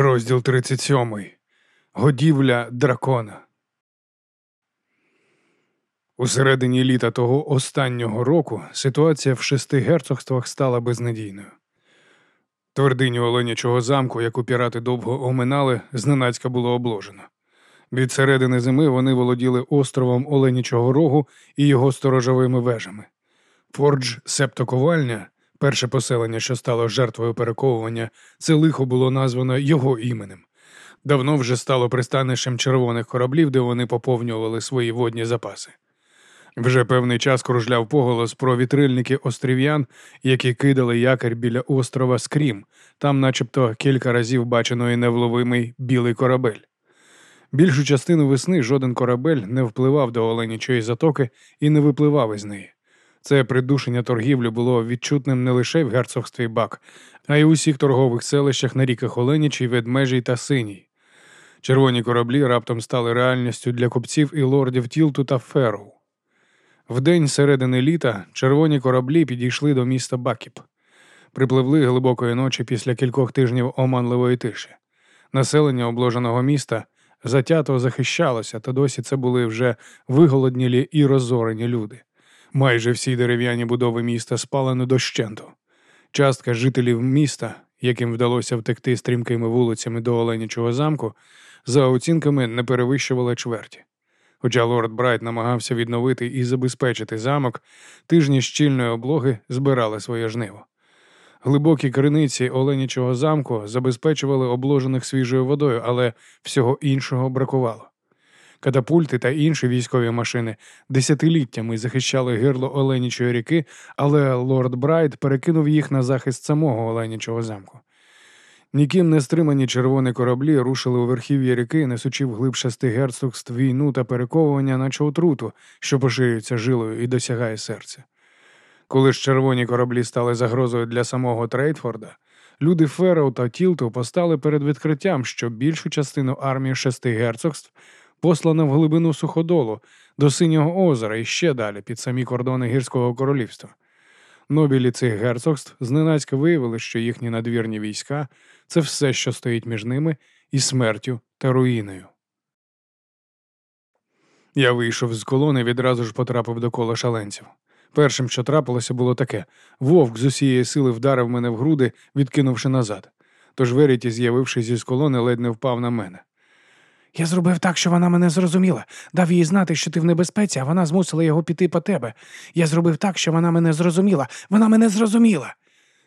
Розділ 37. Годівля дракона. У середині літа того останнього року ситуація в шести герцогствах стала безнадійною. Твердиню Оленячого замку, яку пірати довго оминали, зненацька було обложено. Від середини зими вони володіли островом Оленячого Рогу і його сторожовими вежами. Фордж Септоковальня, перше поселення, що стало жертвою перековування, це лихо було названо його іменем. Давно вже стало пристанищем червоних кораблів, де вони поповнювали свої водні запаси. Вже певний час кружляв поголос про вітрильники острів'ян, які кидали якорь біля острова Скрім, там, начебто, кілька разів бачено і невловимий білий корабель. Більшу частину весни жоден корабель не впливав до Оленічої затоки і не випливав із неї. Це придушення торгівлі було відчутним не лише в герцогстві Бак, а й у всіх торгових селищах на ріках Оленічій, Ведмежій та Синій. Червоні кораблі раптом стали реальністю для купців і лордів Тілту та Ферроу. В день середини літа червоні кораблі підійшли до міста Бакіп. Припливли глибокої ночі після кількох тижнів оманливої тиші. Населення обложеного міста затято захищалося, та досі це були вже виголоднілі і розорені люди. Майже всі дерев'яні будови міста спалено дощенту. Частка жителів міста, яким вдалося втекти стрімкими вулицями до Оленячого замку, за оцінками не перевищувала чверті. Хоча лорд Брайт намагався відновити і забезпечити замок, тижні щільної облоги збирали своє жниво. Глибокі криниці Оленячого замку забезпечували обложених свіжою водою, але всього іншого бракувало. Катапульти та інші військові машини десятиліттями захищали гирло Оленічої ріки, але лорд Брайт перекинув їх на захист самого Оленічого замку. Ніким не стримані червоні кораблі рушили у верхів'я ріки, несучи вглиб шести герцогств війну та перековування, наче отруту, що поширюється жилою і досягає серця. Коли ж червоні кораблі стали загрозою для самого Трейтфорда, люди Ферроу та Тілту постали перед відкриттям, що більшу частину армії шести герцогств послано в глибину суходолу до Синього озера і ще далі під самі кордони гірського королівства. Нобілі цих герцогств зненацька виявили, що їхні надвірні війська це все, що стоїть між ними, і смертю та руїною. Я вийшов з колони відразу ж потрапив до кола шаленців. Першим, що трапилося, було таке вовк з усієї сили вдарив мене в груди, відкинувши назад. Тож Веріті, з'явившись із колони, ледь не впав на мене. Я зробив так, що вона мене зрозуміла, дав їй знати, що ти в небезпеці, а вона змусила його піти по тебе. Я зробив так, що вона мене зрозуміла. Вона мене зрозуміла.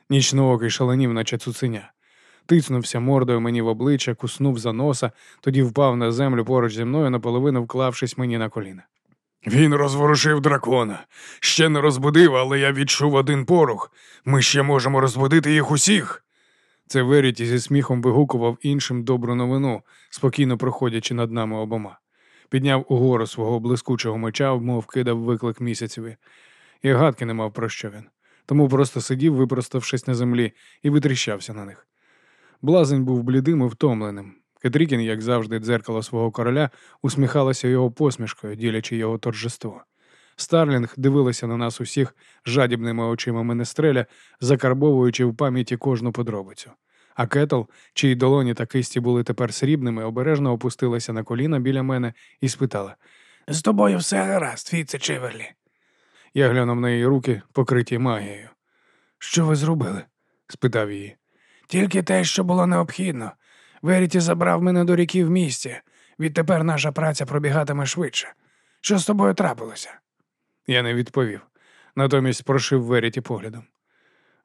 Нічноокий шаленів, наче цуценя. Тицнувся мордою мені в обличчя, куснув за носа, тоді впав на землю поруч зі мною, наполовину вклавшись мені на коліна. Він розворушив дракона. Ще не розбудив, але я відчув один порух. Ми ще можемо розбудити їх усіх. Це Веріті зі сміхом вигукував іншим добру новину, спокійно проходячи над нами обома. Підняв угору свого блискучого меча, мов кидав виклик місяцеві. Я гадки не мав про що він, тому просто сидів, випроставшись на землі, і витріщався на них. Блазень був блідим і втомленим. Кетрікін, як завжди, дзеркало свого короля, усміхалася його посмішкою, ділячи його торжество. Старлінг дивилася на нас усіх жадібними очима менестреля, закарбовуючи в пам'яті кожну подробицю. А Кетл, чиї долоні та кисті були тепер срібними, обережно опустилася на коліна біля мене і спитала З тобою все гаразд, Фіце Чиверлі. Я глянув на її руки, покриті магією. Що ви зробили? спитав її. Тільки те, що було необхідно. Веріті забрав мене до ріки в місті. Відтепер наша праця пробігатиме швидше. Що з тобою трапилося? Я не відповів. Натомість прошив Веріті поглядом.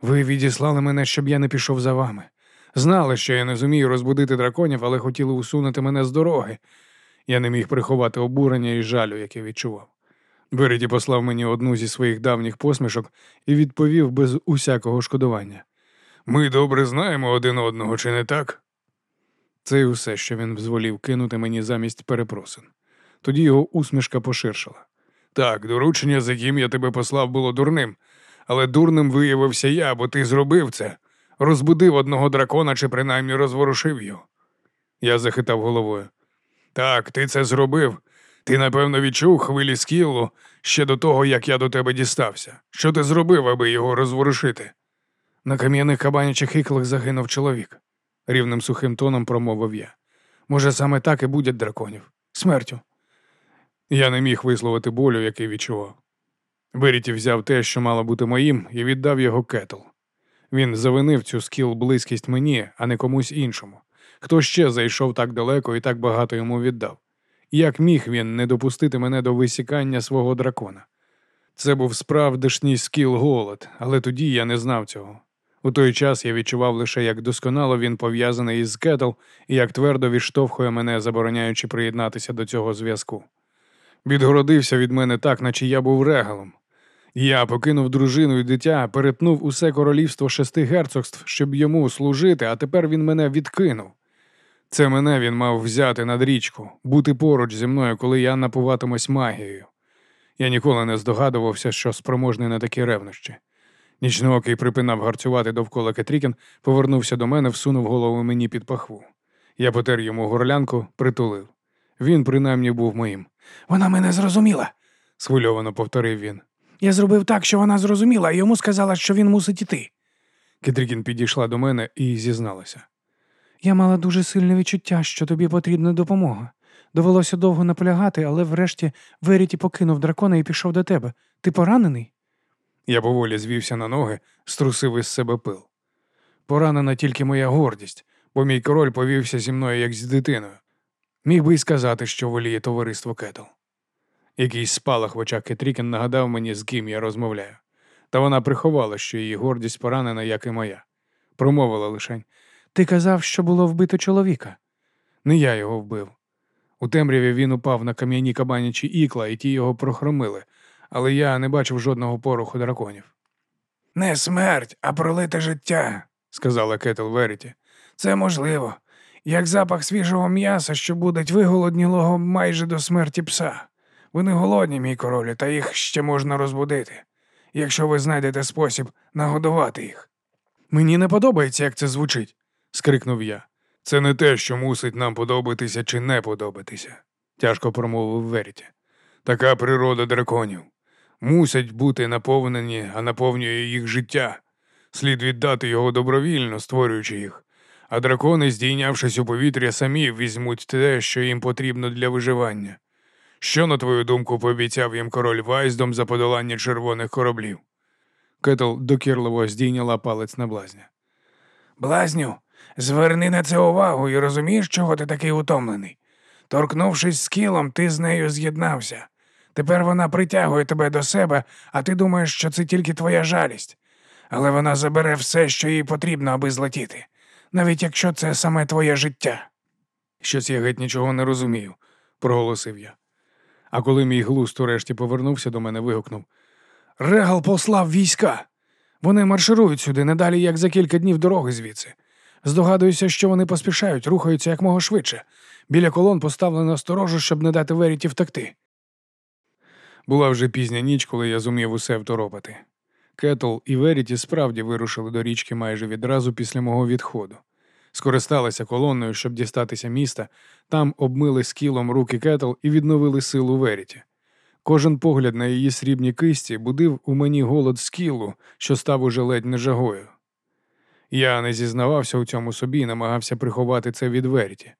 Ви відіслали мене, щоб я не пішов за вами. Знали, що я не зумію розбудити драконів, але хотіли усунути мене з дороги. Я не міг приховати обурення і жалю, яке відчував. Веріті послав мені одну зі своїх давніх посмішок і відповів без усякого шкодування. Ми добре знаємо один одного, чи не так? Це й усе, що він взволів кинути мені замість перепросин. Тоді його усмішка поширшила. Так, доручення, за яким я тебе послав, було дурним, але дурним виявився я, бо ти зробив це, розбудив одного дракона чи принаймні розворушив його. Я захитав головою. Так, ти це зробив. Ти, напевно, відчув хвилі скіллу ще до того, як я до тебе дістався. Що ти зробив, аби його розворушити? На кам'яних кабанячих іклах загинув чоловік. рівним сухим тоном промовив я. Може, саме так і будять драконів смертю. Я не міг висловити болю, який відчував. Веріті взяв те, що мало бути моїм, і віддав його кетл. Він завинив цю скіл близькість мені, а не комусь іншому. Хто ще зайшов так далеко і так багато йому віддав? Як міг він не допустити мене до висікання свого дракона? Це був справдишній скіл голод, але тоді я не знав цього. У той час я відчував лише, як досконало він пов'язаний із кетл і як твердо відштовхує мене, забороняючи приєднатися до цього зв'язку. Відгородився від мене так, наче я був регалом. Я покинув дружину і дитя, перетнув усе королівство шести герцогств, щоб йому служити, а тепер він мене відкинув. Це мене він мав взяти над річку, бути поруч зі мною, коли я напуватимусь магією. Я ніколи не здогадувався, що спроможний на такі ревнощі. Нічноокий припинав гарцювати довкола Кетрікін, повернувся до мене, всунув голову мені під пахву. Я потер йому горлянку, притулив. Він принаймні був моїм. Вона мене зрозуміла. схвильовано повторив він. Я зробив так, що вона зрозуміла, і йому сказала, що він мусить іти. Кетрікін підійшла до мене і зізналася. Я мала дуже сильне відчуття, що тобі потрібна допомога. Довелося довго наполягати, але врешті Веріті покинув дракона і пішов до тебе. Ти поранений? Я поволі звівся на ноги, струсив із себе пил. Поранена тільки моя гордість, бо мій король повівся зі мною як з дитиною. Міг би й сказати, що воліє товариство Кетл. Якийсь спалах в очах Кетрікен нагадав мені, з ким я розмовляю. Та вона приховала, що її гордість поранена, як і моя. Промовила лишень. Ти казав, що було вбито чоловіка. Не я його вбив. У темряві він упав на кам'яні кабанячі ікла, і ті його прохромили, але я не бачив жодного пороху драконів. Не смерть, а пролите життя, сказала Кетл Веріті. Це можливо, як запах свіжого м'яса, що будить виголоднілого майже до смерті пса. Вони голодні, мій королі, та їх ще можна розбудити, якщо ви знайдете спосіб нагодувати їх. Мені не подобається, як це звучить, скрикнув я. Це не те, що мусить нам подобатися чи не подобатися, тяжко промовив Веріті. Така природа драконів. Мусять бути наповнені, а наповнює їх життя. Слід віддати його добровільно, створюючи їх. А дракони, здійнявшись у повітря, самі візьмуть те, що їм потрібно для виживання. Що, на твою думку, пообіцяв їм король Вайздом за подолання червоних кораблів? Кетл докірливо здійняла палець на блазня. Блазню, зверни на це увагу і розумієш, чого ти такий утомлений. Торкнувшись скілом, ти з нею з'єднався. Тепер вона притягує тебе до себе, а ти думаєш, що це тільки твоя жалість. Але вона забере все, що їй потрібно, аби злетіти, навіть якщо це саме твоє життя. Щось я геть нічого не розумію, проголосив я. А коли мій глузд урешті повернувся до мене, вигукнув Регал послав війська. Вони марширують сюди не далі, як за кілька днів дороги звідси. Здогадуюся, що вони поспішають, рухаються якмога швидше. Біля колон поставлено сторожу, щоб не дати Веріті втекти. Була вже пізня ніч, коли я зумів усе второпати. Кетл і Веріті справді вирушили до річки майже відразу після мого відходу. Скористалися колонною, щоб дістатися міста, там обмили скілом руки Кетл і відновили силу Веріті. Кожен погляд на її срібні кисті будив у мені голод скілу, що став уже ледь не жагою. Я не зізнавався у цьому собі і намагався приховати це від Веріті.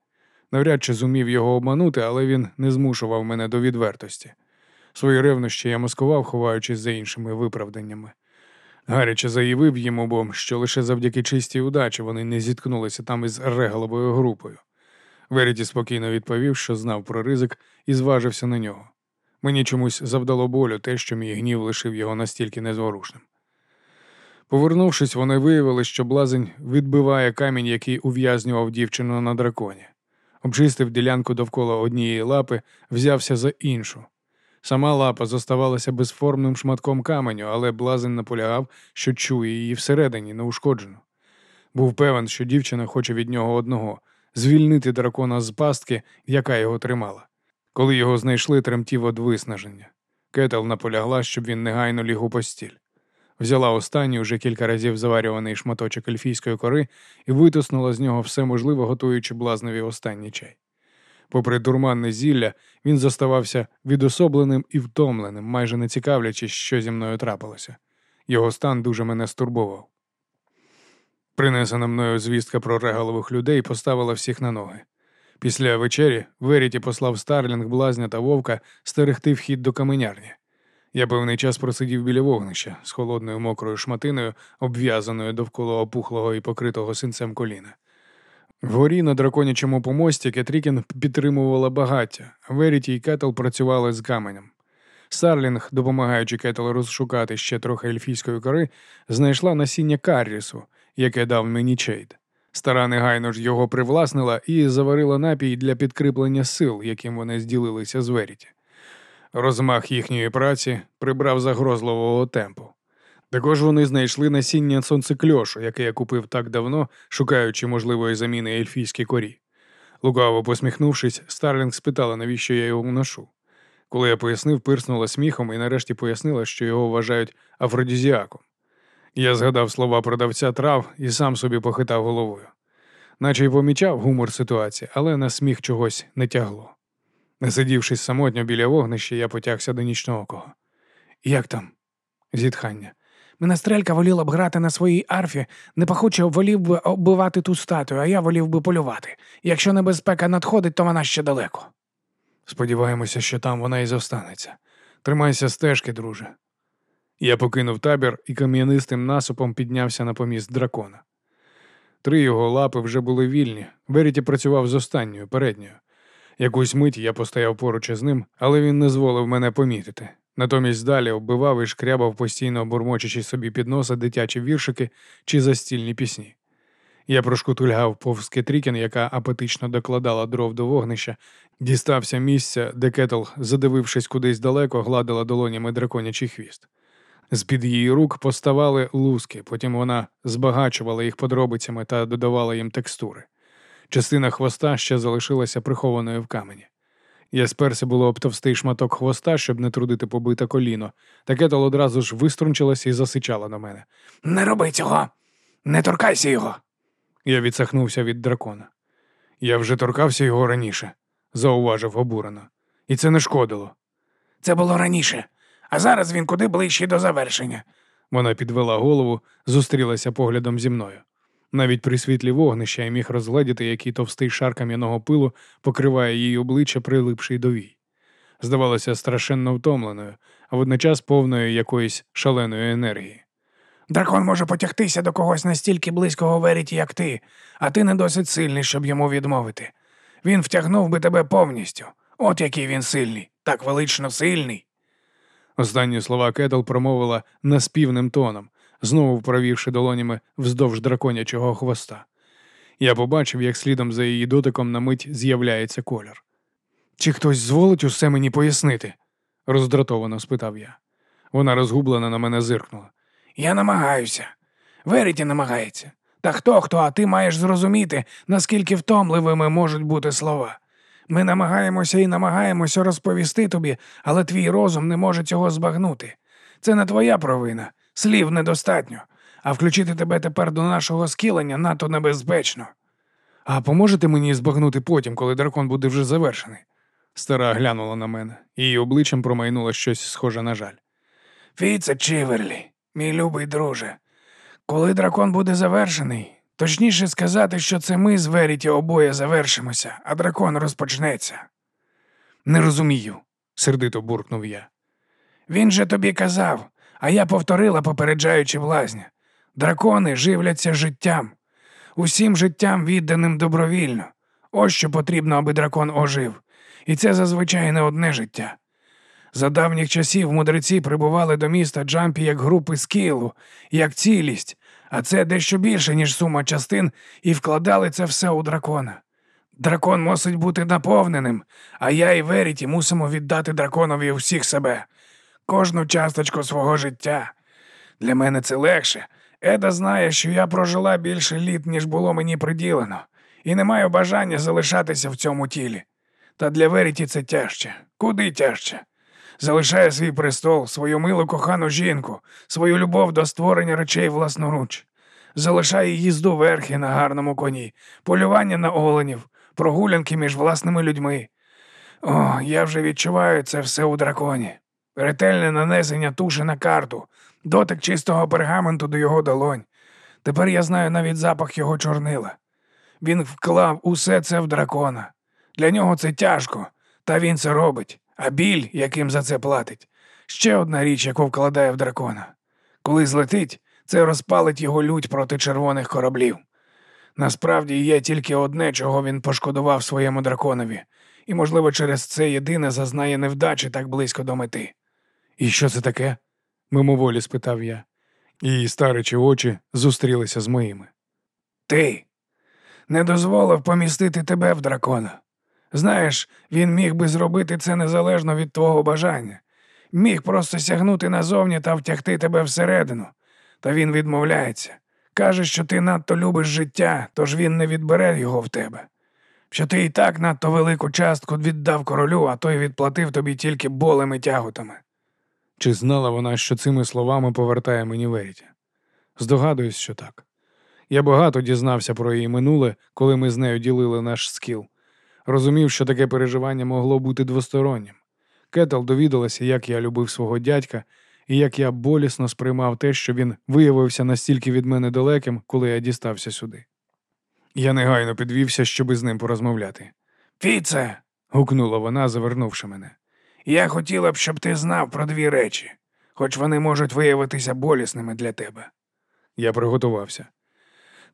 Навряд чи зумів його обманути, але він не змушував мене до відвертості. Свої ревнощі я маскував, ховаючись за іншими виправданнями. Гаряче заявив їм обом, що лише завдяки чистій удачі вони не зіткнулися там із регаловою групою. Веріті спокійно відповів, що знав про ризик і зважився на нього. Мені чомусь завдало болю те, що мій гнів лишив його настільки незворушним. Повернувшись, вони виявили, що блазень відбиває камінь, який ув'язнював дівчину на драконі. Обчистив ділянку довкола однієї лапи, взявся за іншу. Сама лапа зоставалася безформним шматком каменю, але блазень наполягав, що чує її всередині, неушкоджену. Був певен, що дівчина хоче від нього одного звільнити дракона з пастки, яка його тримала. Коли його знайшли, тремтів од виснаження. Кетел наполягла, щоб він негайно ліг у постіль. Взяла останній уже кілька разів заварюваний шматочок ельфійської кори і витиснула з нього все можливе, готуючи блазнові останній чай. Попри дурманне зілля, він зоставався відособленим і втомленим, майже не цікавлячись, що зі мною трапилося. Його стан дуже мене стурбував. Принесена мною звістка про регалових людей поставила всіх на ноги. Після вечері Веріті послав Старлінг, блазня та вовка стерегти вхід до каменярні. Я певний час просидів біля вогнища з холодною мокрою шматиною, обв'язаною довкола опухлого і покритого синцем коліна. Вгорі на драконячому помості Кетрікін підтримувала багаття, Веріті і Кетл працювали з каменем. Старлінг, допомагаючи Кетл розшукати ще трохи ельфійської кори, знайшла насіння каррісу, яке дав мені Чейд. Стара негайно ж його привласнила і заварила напій для підкріплення сил, яким вони поділилися з Веріті. Розмах їхньої праці прибрав загрозливого темпу. Також вони знайшли насіння сонцеклешу, яке я купив так давно, шукаючи можливої заміни ельфійській корі. Лукаво посміхнувшись, Старлінг спитала, навіщо я його ношу. Коли я пояснив, пирснула сміхом і нарешті пояснила, що його вважають афродізіаком. Я згадав слова продавця трав і сам собі похитав головою, наче й помічав гумор ситуації, але на сміх чогось не тягло. Насидівшись самотньо біля вогнища, я потягся до Нічноокого. Як там? Зітхання. Менестрелька воліла б грати на своїй арфі, непохоче волів би оббивати ту статую, а я волів би полювати. Якщо небезпека надходить, то вона ще далеко. Сподіваємося, що там вона і зостанеться. Тримайся стежки, друже. Я покинув табір і кам'янистим насупом піднявся на поміст дракона. Три його лапи вже були вільні. Веріті працював з останньою, передньою. Якусь мить я постояв поруч із ним, але він не зволив мене помітити. Натомість далі оббивав і шкрябав постійно бурмочучи собі під носа дитячі віршики чи застільні пісні. Я прошкутульгав повз Кетрікін, яка апетично докладала дров до вогнища, дістався місця, де кетл, задивившись кудись далеко, гладила долонями драконячий хвіст. З-під її рук поставали луски, потім вона збагачувала їх подробицями та додавала їм текстури. Частина хвоста ще залишилася прихованою в камені. Я сперся було об товстий шматок хвоста, щоб не трудити побите коліно, та кетл одразу ж виструнчилася і засичала на мене. Не роби цього, не торкайся його. Я відсахнувся від дракона. Я вже торкався його раніше, зауважив обурено. І це не шкодило. Це було раніше, а зараз він куди ближчий до завершення. Вона підвела голову, зустрілася поглядом зі мною. Навіть при світлі вогнища я міг розгледіти, який товстий шар кам'яного пилу покриває її обличчя, прилипший до вій. Здавалося, страшенно втомленою, а водночас повною якоїсь шаленої енергії. Дракон може потягтися до когось настільки близького Веріті, як ти, а ти не досить сильний, щоб йому відмовити. Він втягнув би тебе повністю. От який він сильний, так велично сильний. Останні слова Кетл промовила наспівним тоном, знову провівши долонями вздовж драконячого хвоста. Я побачив, як слідом за її дотиком на мить з'являється колір. Чи хтось зволить усе мені пояснити? роздратовано спитав я. Вона розгублена на мене зиркнула. Я намагаюся. Веріті намагається. Та хто хто, а ти маєш зрозуміти, наскільки втомливими можуть бути слова. Ми намагаємося і намагаємося розповісти тобі, але твій розум не може цього збагнути. Це не твоя провина, слів недостатньо, а включити тебе тепер до нашого скілення надто небезпечно. А поможете мені збагнути потім, коли дракон буде вже завершений? Стара глянула на мене, її обличчям промайнуло щось схоже на жаль. Фіце Чіверлі, мій любий друже, коли дракон буде завершений, точніше сказати, що це ми з Веріті обоє завершимося, а дракон розпочнеться. Не розумію, сердито буркнув я. Він же тобі казав, а я повторила, попереджаючи влазня. Дракони живляться життям, усім життям відданим добровільно. Ось що потрібно, аби дракон ожив. І це зазвичай не одне життя. За давніх часів мудреці прибували до міста Джампі як групи скілу, як цілість, а це дещо більше, ніж сума частин, і вкладали це все у дракона. Дракон мусить бути наповненим, а я і Веріті мусимо віддати драконові всіх себе, кожну часточку свого життя. Для мене це легше. Еда знає, що я прожила більше літ, ніж було мені приділено, і не маю бажання залишатися в цьому тілі. Та для Веріті це тяжче, куди тяжче. Залишає свій престол, свою милу кохану жінку, свою любов до створення речей власноруч, залишає їзду верхи на гарному коні, полювання на оленів, прогулянки між власними людьми. О, я вже відчуваю це все у драконі. Ретельне нанесення туші на карту, дотик чистого пергаменту до його долонь. Тепер я знаю навіть запах його чорнила. Він вклав усе це в дракона. Для нього це тяжко, та він це робить, а біль, яким за це платить, ще одна річ, яку вкладає в дракона. Коли злетить, це розпалить його лють проти червоних кораблів. Насправді є тільки одне, чого він пошкодував своєму драконові, і, можливо, через це єдине зазнає невдачі так близько до мети. І що це таке? мимоволі спитав я. Її старичі очі зустрілися з моїми. Ти не дозволив помістити тебе в дракона. Знаєш, він міг би зробити це незалежно від твого бажання, міг просто сягнути назовні та втягти тебе всередину, та він відмовляється. Каже, що ти надто любиш життя, тож він не відбере його в тебе. Що ти і так надто велику частку віддав королю, а той відплатив тобі тільки болем і тяготами. Чи знала вона, що цими словами повертає мені Веріті? Здогадуюсь, що так. Я багато дізнався про її минуле, коли ми з нею ділили наш скіл. Розумів, що таке переживання могло бути двостороннім. Кетл довідалася, як я любив свого дядька, і як я болісно сприймав те, що він виявився настільки від мене далеким, коли я дістався сюди. Я негайно підвівся, щоби з ним порозмовляти. Фіце, гукнула вона, завернувши мене. Я хотіла б, щоб ти знав про дві речі, хоч вони можуть виявитися болісними для тебе. Я приготувався.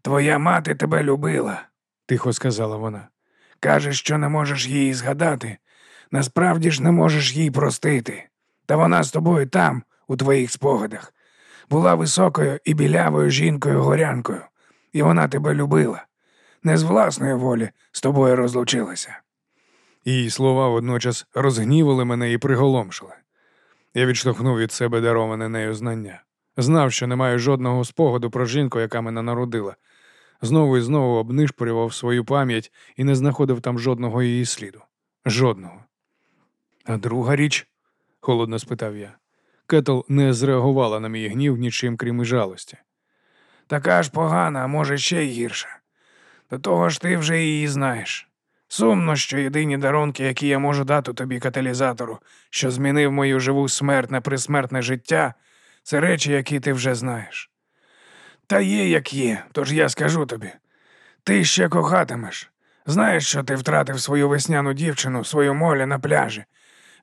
Твоя мати тебе любила, тихо сказала вона. Кажеш, що не можеш її згадати. Насправді ж не можеш їй простити. Та вона з тобою там, у твоїх спогадах, була високою і білявою жінкою горянкою, і вона тебе любила. Не з власної волі з тобою розлучилася. Її слова водночас розгнівали мене і приголомшили. Я відштовхнув від себе дароване нею знання. Знав, що не маю жодного спогаду про жінку, яка мене народила. Знову і знову обнишпорював свою пам'ять і не знаходив там жодного її сліду. Жодного. А друга річ? холодно спитав я. Кетл не зреагувала на мій гнів нічим, крім і жалості. Така ж погана, а може, ще й гірша. До того ж ти вже її знаєш. Сумно, що єдині дарунки, які я можу дати тобі каталізатору, що змінив мою живу смерть на присмертне життя, це речі, які ти вже знаєш. Та є, як є, тож я скажу тобі. Ти ще кохатимеш. Знаєш, що ти втратив свою весняну дівчину, свою молі на пляжі,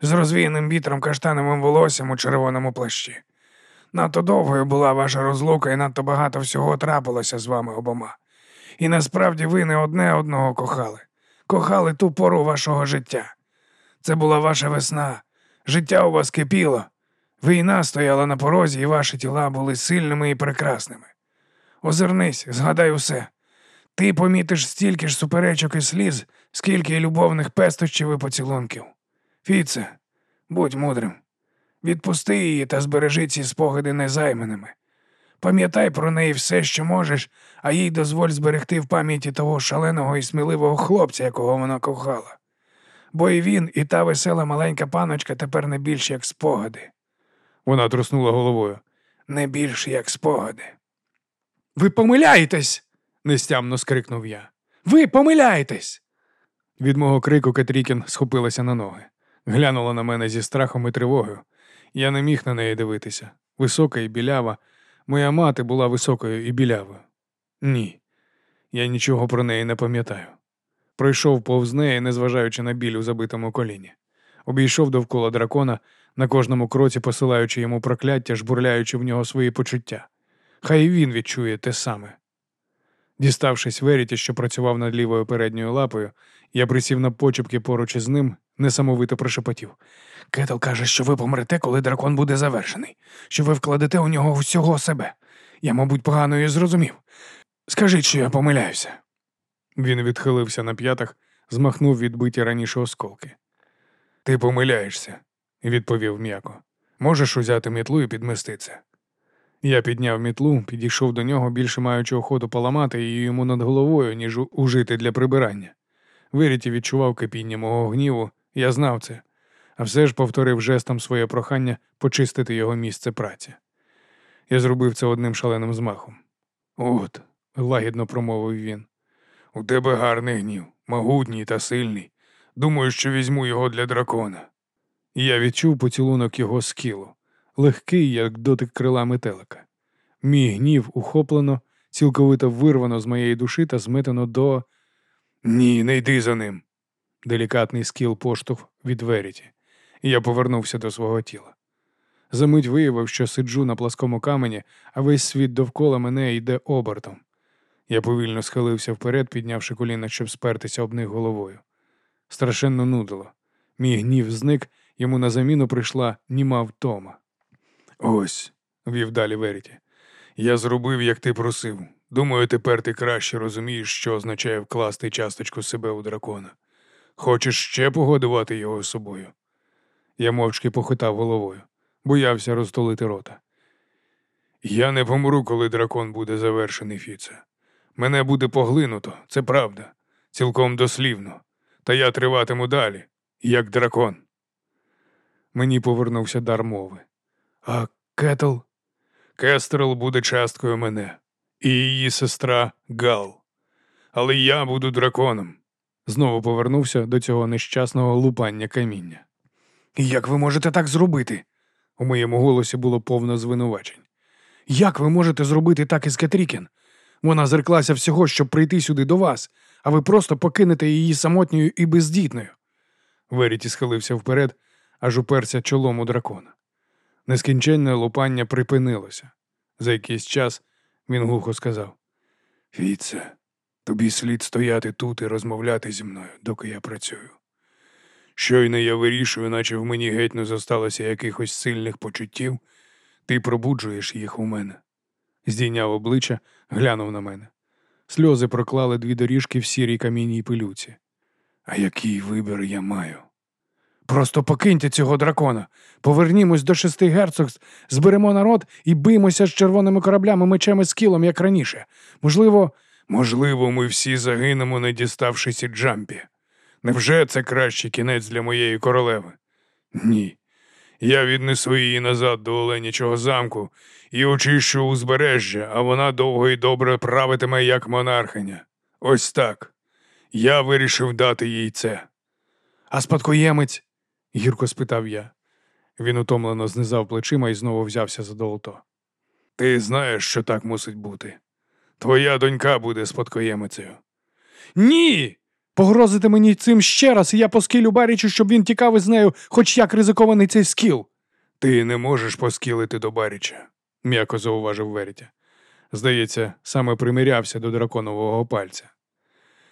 з розвіяним вітром каштановим волоссям у червоному плащі. Надто довгою була ваша розлука, і надто багато всього трапилося з вами обома. І насправді ви не одне одного кохали, кохали ту пору вашого життя. Це була ваша весна, життя у вас кипіло. Війна стояла на порозі, і ваші тіла були сильними і прекрасними. Озирнись, згадай усе. Ти помітиш стільки ж суперечок і сліз, скільки й любовних пестощів і поцілунків. Фіце, будь мудрим. Відпусти її та збережи ці спогади незайманими. Пам'ятай про неї все, що можеш, а їй дозволь зберегти в пам'яті того шаленого і сміливого хлопця, якого вона кохала. Бо і він, і та весела маленька паночка тепер не більш як спогади. Вона труснула головою. Не більш як спогади. Ви помиляєтесь, нестямно скрикнув я. Ви помиляєтесь. Від мого крику Кетрікін схопилася на ноги, глянула на мене зі страхом і тривогою. Я не міг на неї дивитися. Висока і білява. Моя мати була високою і білявою. Ні, я нічого про неї не пам'ятаю. Пройшов повз неї, незважаючи на біль у забитому коліні. Обійшов довкола дракона, на кожному кроці посилаючи йому прокляття, жбурляючи в нього свої почуття. Хай він відчує те саме. Діставшись Веріті, що працював над лівою передньою лапою, я присів на почепки поруч із ним, несамовито прошепотів. Кетл каже, що ви помрете, коли дракон буде завершений, що ви вкладете у нього всього себе. Я, мабуть, погано її зрозумів. Скажіть, що я помиляюся. Він відхилився на п'ятах, змахнув відбиті раніше осколки. Ти помиляєшся, відповів м'яко. Можеш узяти мітлу і підмести. Я підняв мітлу, підійшов до нього, більше маючи охоту поламати її йому над головою, ніж ужити для прибирання. Виріті відчував кипіння мого гніву, я знав це, а все ж повторив жестом своє прохання почистити його місце праці. Я зробив це одним шаленим змахом. От, лагідно промовив він. У тебе гарний гнів, могутній та сильний. Думаю, що візьму його для дракона. Я відчув поцілунок його скілу, легкий, як дотик крила метелика. Мій гнів ухоплено, цілковито вирвано з моєї душі та зметено до. Ні, не йди за ним. Делікатний скіл поштовх від Веріті, і я повернувся до свого тіла. Замить виявив, що сиджу на пласкому камені, а весь світ довкола мене йде обертом. Я повільно схилився вперед, піднявши коліна, щоб спертися об них головою. Страшенно нудило. Мій гнів зник, йому на заміну прийшла німа втома. Ось, вів далі Веріті. Я зробив, як ти просив. Думаю, тепер ти краще розумієш, що означає вкласти часточку себе у дракона. Хочеш ще погодувати його собою? Я мовчки похитав головою, боявся розтолити рота. Я не помру, коли дракон буде завершений, Фіце. Мене буде поглинуто, це правда, цілком дослівно. Та я триватиму далі, як дракон. Мені повернувся дар мови. А Кетл? Кестрел буде часткою мене, і її сестра Гал. Але я буду драконом. Знову повернувся до цього нещасного лупання каміння. Як ви можете так зробити? У моєму голосі було повно звинувачень. Як ви можете зробити так із Кетрікін? Вона зреклася всього, щоб прийти сюди до вас, а ви просто покинете її самотньою і бездітною. Веріті схилився вперед, аж уперся чолом у дракона. Нескінченне лупання припинилося. За якийсь час він глухо сказав: Фіце, тобі слід стояти тут і розмовляти зі мною, доки я працюю. Щойно я вирішую, наче в мені геть не зосталося якихось сильних почуттів, ти пробуджуєш їх у мене. Здійняв обличчя, глянув на мене. Сльози проклали дві доріжки в сірій камінній пилюці. А який вибір я маю? Просто покиньте цього дракона. Повернімось до шести герцогств, зберемо народ і биймося з червоними кораблями, мечем і скілом, як раніше. Можливо, можливо, ми всі загинемо, не діставшись джампі. Невже це кращий кінець для моєї королеви? Ні. Я віднесу її назад до Оленячого замку і очищу узбережжя, а вона довго і добре правитиме як монархиня. Ось так. Я вирішив дати їй це. А спадкоємець? гірко спитав я. Він утомлено знизав плечима і знову взявся за долото. Ти знаєш, що так мусить бути. Твоя донька буде спадкоємицею. Ні. Погрозите мені цим ще раз, і я поскілю Барічу, щоб він тікав із нею, хоч як ризикований цей скіл. Ти не можеш поскілити до Баріча, м'яко зауважив Верітя. Здається, саме примирявся до драконового пальця.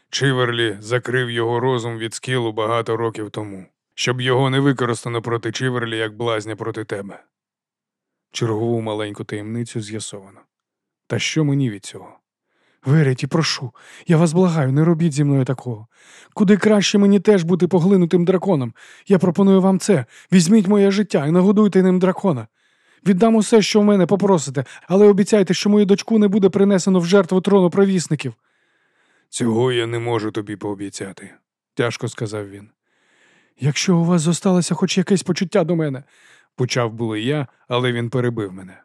Чиверлі закрив його розум від скілу багато років тому, щоб його не використано проти Чиверлі, як блазня проти тебе. Чергову маленьку таємницю з'ясовано. Та що мені від цього? Вереті, прошу, я вас благаю, не робіть зі мною такого. Куди краще мені теж бути поглинутим драконом. Я пропоную вам це. Візьміть моє життя і нагодуйте ним дракона. Віддам усе, що в мене попросите, але обіцяйте, що мою дочку не буде принесено в жертву трону провісників. Цього я не можу тобі пообіцяти, тяжко сказав він. Якщо у вас зосталося хоч якесь почуття до мене, почав було я, але він перебив мене.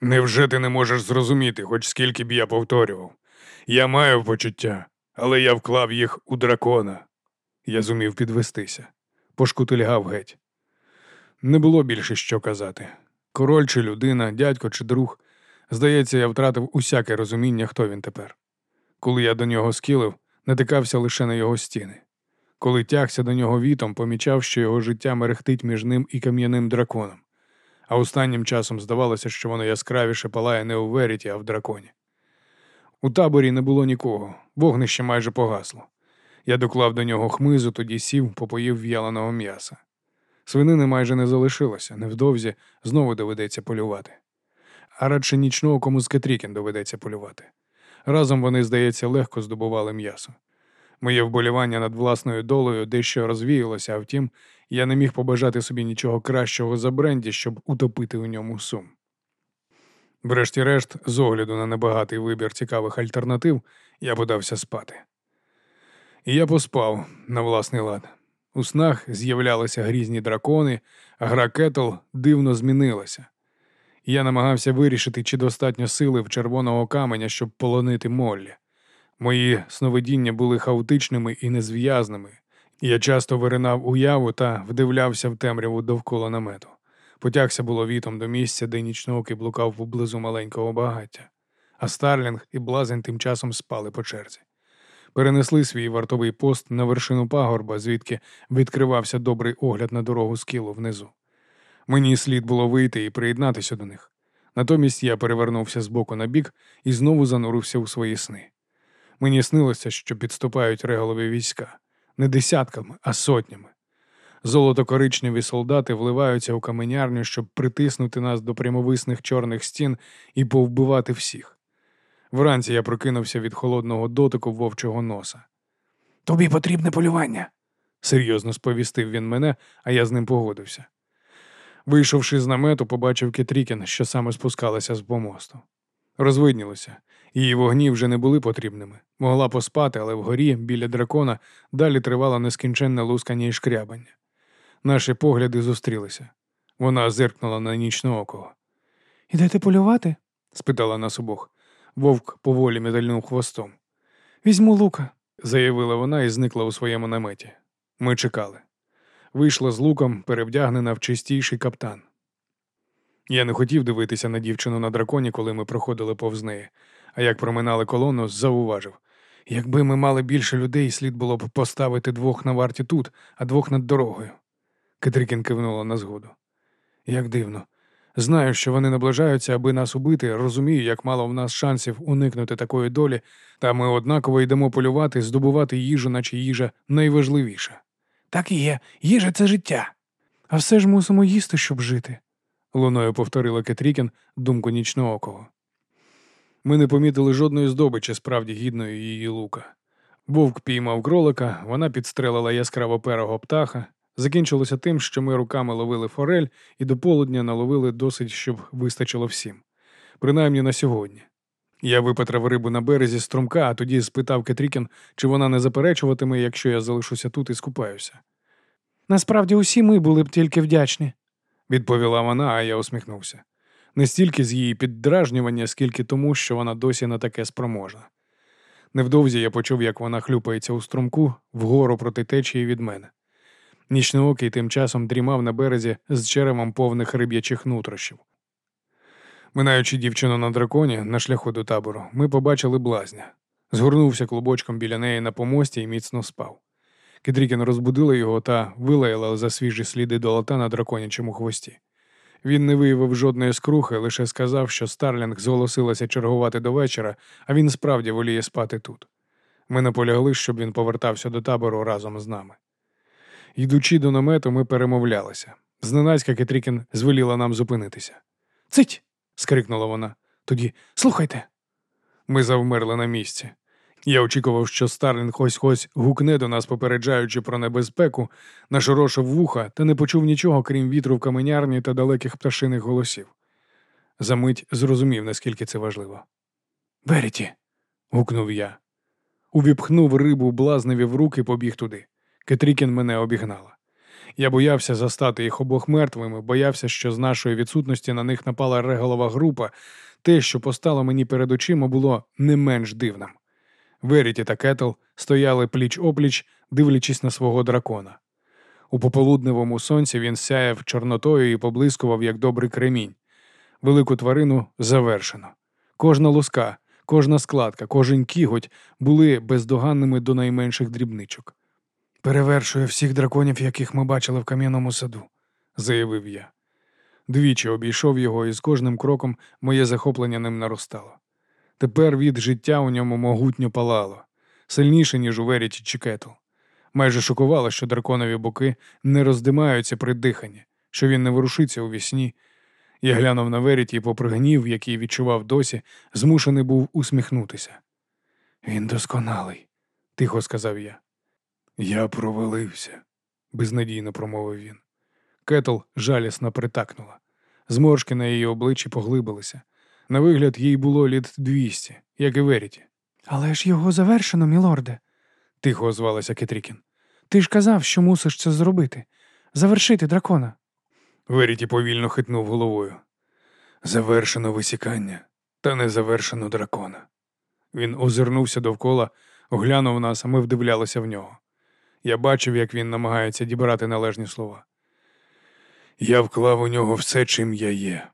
Невже ти не можеш зрозуміти, хоч скільки б я повторював? Я маю почуття, але я вклав їх у дракона. Я зумів підвестися, пошкутильгав геть. Не було більше що казати. Король чи людина, дядько чи друг. Здається, я втратив усяке розуміння, хто він тепер. Коли я до нього скілив, натикався лише на його стіни. Коли тягся до нього вітом, помічав, що його життя мерехтить між ним і кам'яним драконом. А останнім часом здавалося, що воно яскравіше палає не у веріті, а в драконі. У таборі не було нікого, вогнище майже погасло. Я доклав до нього хмизу, тоді сів, попоїв в'яленого м'яса. Свинини майже не залишилося, невдовзі знову доведеться полювати. А радше нічного кому з Кетрікін доведеться полювати. Разом вони, здається, легко здобували м'ясо. Моє вболівання над власною долею дещо розвіялося, а втім, я не міг побажати собі нічого кращого за бренді, щоб утопити у ньому сум. Врешті-решт, з огляду на небагатий вибір цікавих альтернатив, я подався спати. І я поспав на власний лад. У снах з'являлися грізні дракони, а гра Кетл дивно змінилася. Я намагався вирішити, чи достатньо сили в червоного каменя, щоб полонити Моллі. Мої сновидіння були хаотичними і незв'язними. Я часто виринав у яву та вдивлявся в темряву довкола намету. Потягся було Вітом до місця, де Нічноокий блукав поблизу маленького багаття. а Старлінг і Блазень тим часом спали по черзі. Перенесли свій вартовий пост на вершину пагорба, звідки відкривався добрий огляд на дорогу скілу внизу. Мені слід було вийти і приєднатися до них. Натомість я перевернувся з боку на бік і знову занурився у свої сни. Мені снилося, що підступають реголові війська не десятками, а сотнями. Золото-коричневі солдати вливаються у каменярню, щоб притиснути нас до прямовисних чорних стін і повбивати всіх. Вранці я прокинувся від холодного дотику вовчого носа. Тобі потрібне полювання. Серйозно сповістив він мене, а я з ним погодився. Вийшовши з намету, побачив Кетрікін, що саме спускалася з помосту. Розвиднілося. Її вогні вже не були потрібними. Могла поспати, але вгорі, біля дракона, далі тривало нескінченне лускання і шкрябання. Наші погляди зустрілися. Вона зиркнула на нічноокого. Ідете полювати? спитала нас обох. Вовк поволі метальнув хвостом. Візьму лука. заявила вона і зникла у своєму наметі. Ми чекали. Вийшла з луком, перевдягнена в чистіший каптан. Я не хотів дивитися на дівчину на драконі, коли ми проходили повз неї, а як проминали колону, зауважив. Якби ми мали більше людей, слід було б поставити двох на варті тут, а двох над дорогою. Кетрікін кивнула на згоду. Як дивно. Знаю, що вони наближаються, аби нас убити. Розумію, як мало в нас шансів уникнути такої долі, та ми однаково йдемо полювати, здобувати їжу, наче їжа найважливіша. Так і є. Їжа це життя. А все ж мусимо їсти, щоб жити, луною повторила Кетрікін думку нічноокого. Ми не помітили жодної здобичі, справді гідної її лука. Вовк піймав кролика, вона підстрелила яскраво перого птаха. Закінчилося тим, що ми руками ловили форель і до полудня наловили досить, щоб вистачило всім. Принаймні на сьогодні. Я випатрав рибу на березі струмка, а тоді спитав Кетрікін, чи вона не заперечуватиме, якщо я залишуся тут і скупаюся. Насправді усі ми були б тільки вдячні. Відповіла вона, а я усміхнувся. Не стільки з її піддражнювання, скільки тому, що вона досі не таке спроможна. Невдовзі я почув, як вона хлюпається у струмку вгору проти течії від мене. Нічноокий тим часом дрімав на березі з черемом повних риб'ячих нутрощів. Минаючи дівчину на драконі на шляху до табору, ми побачили блазня. Згорнувся клубочком біля неї на помості і міцно спав. Кедрікін розбудила його та вилаяла за свіжі сліди долота на драконячому хвості. Він не виявив жодної скрухи, лише сказав, що Старлінг зголосилася чергувати до вечора, а він справді воліє спати тут. Ми наполягли, щоб він повертався до табору разом з нами. Йдучи до намету, ми перемовлялися. Зненацька Кетрікін звеліла нам зупинитися. Цить. скрикнула вона. Тоді слухайте. Ми завмерли на місці. Я очікував, що Старлінг ось ось гукне до нас, попереджаючи про небезпеку, нашорошив вуха та не почув нічого, крім вітру в каменярні та далеких пташиних голосів. Замить зрозумів, наскільки це важливо. Веріті. гукнув я. Увіпхнув рибу блазневі в руки, побіг туди. Кетрікін мене обігнала. Я боявся застати їх обох мертвими, боявся, що з нашої відсутності на них напала реголова група. Те, що постало мені перед очима, було не менш дивним. Веріті та Кетл стояли пліч опліч, дивлячись на свого дракона. У пополудневому сонці він сяяв чорнотою і поблискував, як добрий кремінь. Велику тварину завершено. Кожна луска, кожна складка, кожен кіготь були бездоганними до найменших дрібничок. Перевершує всіх драконів, яких ми бачили в кам'яному саду, заявив я. Двічі обійшов його, і з кожним кроком моє захоплення ним наростало. Тепер від життя у ньому могутньо палало, сильніше, ніж у Веріті чи Кетл. Майже шокувало, що драконові боки не роздимаються при диханні, що він не ворушиться у вісні. Я глянув на Веріті і, попри гнів, який відчував досі, змушений був усміхнутися. Він досконалий, тихо сказав я. Я провалився, безнадійно промовив він. Кетл жалісно притакнула. Зморшки на її обличчі поглибилися. На вигляд, їй було літ двісті, як і Веріті. Але ж його завершено, мілорде. Тихо озвалася Кетрікін. Ти ж казав, що мусиш це зробити. Завершити дракона. Веріті повільно хитнув головою. Завершено висікання, та не завершено дракона. Він озирнувся довкола, оглянув нас, а ми вдивлялися в нього. Я бачив, як він намагається дібрати належні слова. Я вклав у нього все, чим я є,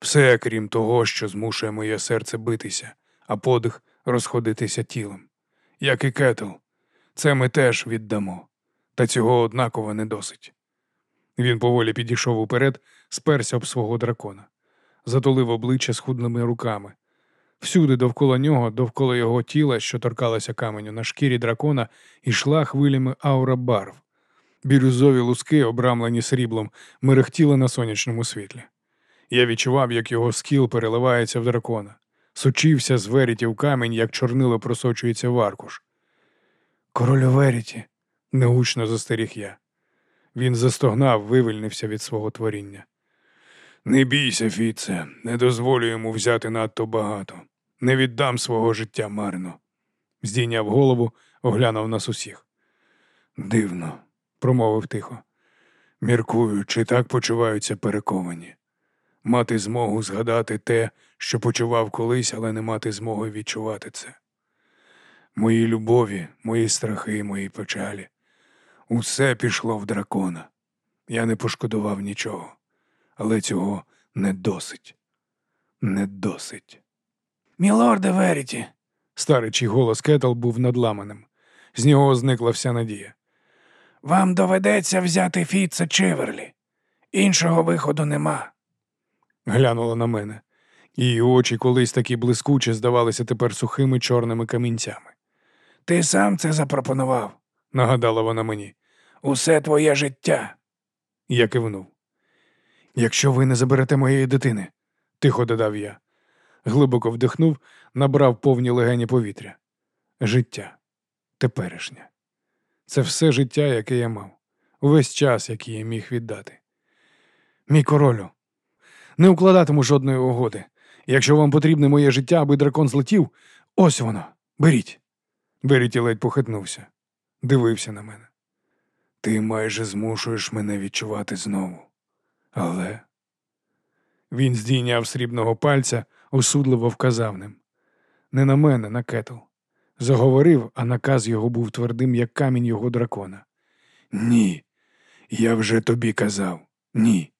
все, крім того, що змушує моє серце битися, а подих розходитися тілом. Як і кетл, це ми теж віддамо, та цього однаково не досить. Він поволі підійшов уперед, сперся об свого дракона, затулив обличчя схудними руками. Всюди довкола нього, довкола його тіла, що торкалося каменю на шкірі дракона, йшла хвилями аура барв. Бірюзові луски, обрамлені сріблом, мерехтіли на сонячному світлі. Я відчував, як його скіл переливається в дракона, сучився з веріті в камінь, як чорнило просочується в аркуш. Королю Веріті, негучно застеріг я. Він застогнав, вивільнився від свого творіння. Не бійся, Фіце, не дозволю йому взяти надто багато. Не віддам свого життя марно. Здійняв голову, оглянув нас усіх. Дивно, промовив тихо. Міркую, чи так почуваються перековані. Мати змогу згадати те, що почував колись, але не мати змоги відчувати це. Мої любові, мої страхи, мої печалі. Усе пішло в дракона. Я не пошкодував нічого, але цього не досить. Не досить. Мілорде Веріті, Старичий голос Кетл був надламаним. З нього зникла вся надія. вам доведеться взяти Фіца Чиверлі. Іншого виходу нема. Глянула на мене. Її очі колись такі блискучі здавалися тепер сухими чорними камінцями. Ти сам це запропонував. Нагадала вона мені. Усе твоє життя. Я кивнув. Якщо ви не заберете моєї дитини, тихо додав я. Глибоко вдихнув, набрав повні легені повітря. Життя теперішнє. Це все життя, яке я мав, увесь час, який я міг віддати. Мій королю, не укладатиму жодної угоди. Якщо вам потрібне моє життя, аби дракон злетів, ось воно, беріть. Беріті ледь похитнувся, дивився на мене. Ти майже змушуєш мене відчувати знову. Але він здійняв срібного пальця, осудливо вказав ним. Не на мене, на кетл. Заговорив, а наказ його був твердим, як камінь його дракона. Ні, я вже тобі казав. Ні.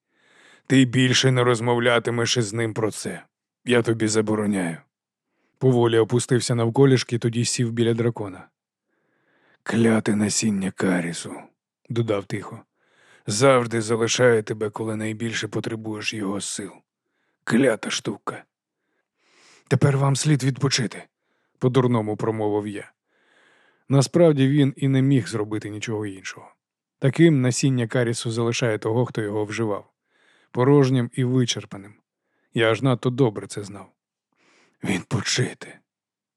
Ти більше не розмовлятимеш із ним про це. Я тобі забороняю. Поволі опустився навколішки, тоді сів біля дракона. Кляте насіння Карісу, додав тихо, завжди залишає тебе, коли найбільше потребуєш його сил. Клята штука. Тепер вам слід відпочити, по-дурному промовив я. Насправді він і не міг зробити нічого іншого. Таким насіння Карісу залишає того, хто його вживав, порожнім і вичерпаним. Я аж надто добре це знав. Відпочити,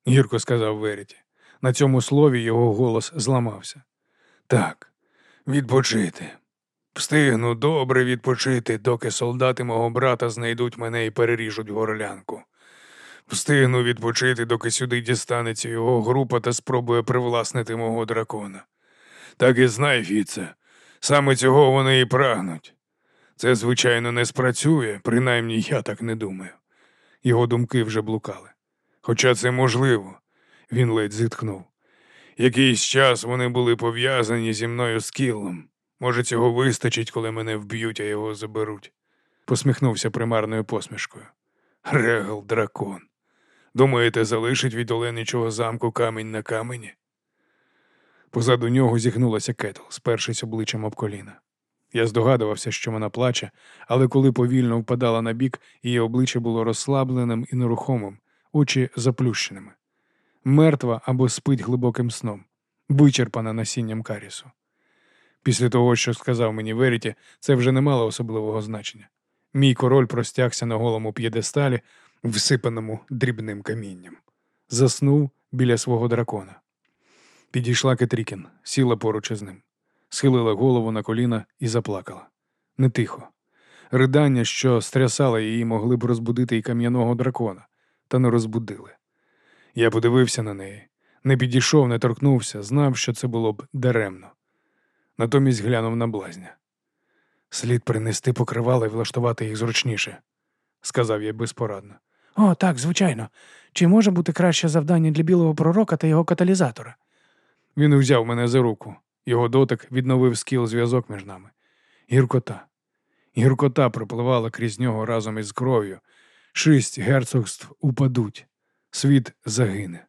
гірко сказав Веріті. На цьому слові його голос зламався. Так, відпочити. Встигну добре відпочити, доки солдати мого брата знайдуть мене і переріжуть горлянку. Встигну відпочити, доки сюди дістанеться його група та спробує привласнити мого дракона. Так і знай, Фіце, саме цього вони і прагнуть. Це, звичайно, не спрацює, принаймні я так не думаю. Його думки вже блукали. Хоча це можливо, він ледь зітхнув. Якийсь час вони були пов'язані зі мною з кіллом. Може, цього вистачить, коли мене вб'ють, а його заберуть. Посміхнувся примарною посмішкою. Регл дракон. Думаєте, залишить від Оленичого замку камінь на камені? Позаду нього зігнулася кетл, спершись обличчям об коліна. Я здогадувався, що вона плаче, але коли повільно впадала на бік, її обличчя було розслабленим і нерухомим, очі заплющеними. Мертва або спить глибоким сном, вичерпана насінням карісу. Після того, що сказав мені Веріті, це вже не мало особливого значення. Мій король простягся на голому п'єдесталі, всипаному дрібним камінням. Заснув біля свого дракона. Підійшла Кетрікін, сіла поруч із ним, схилила голову на коліна і заплакала. Не тихо. Ридання, що стрясали її, могли б розбудити і кам'яного дракона, та не розбудили. Я подивився на неї, не підійшов, не торкнувся, знав, що це було б даремно. Натомість глянув на блазня. Слід принести покривала і влаштувати їх зручніше, сказав я безпорадно. О, так, звичайно. Чи може бути краще завдання для білого пророка та його каталізатора? Він узяв мене за руку. Його дотик відновив скіл зв'язок між нами. Гіркота. Гіркота пропливала крізь нього разом із кров'ю. Шість герцогств упадуть. світ загине.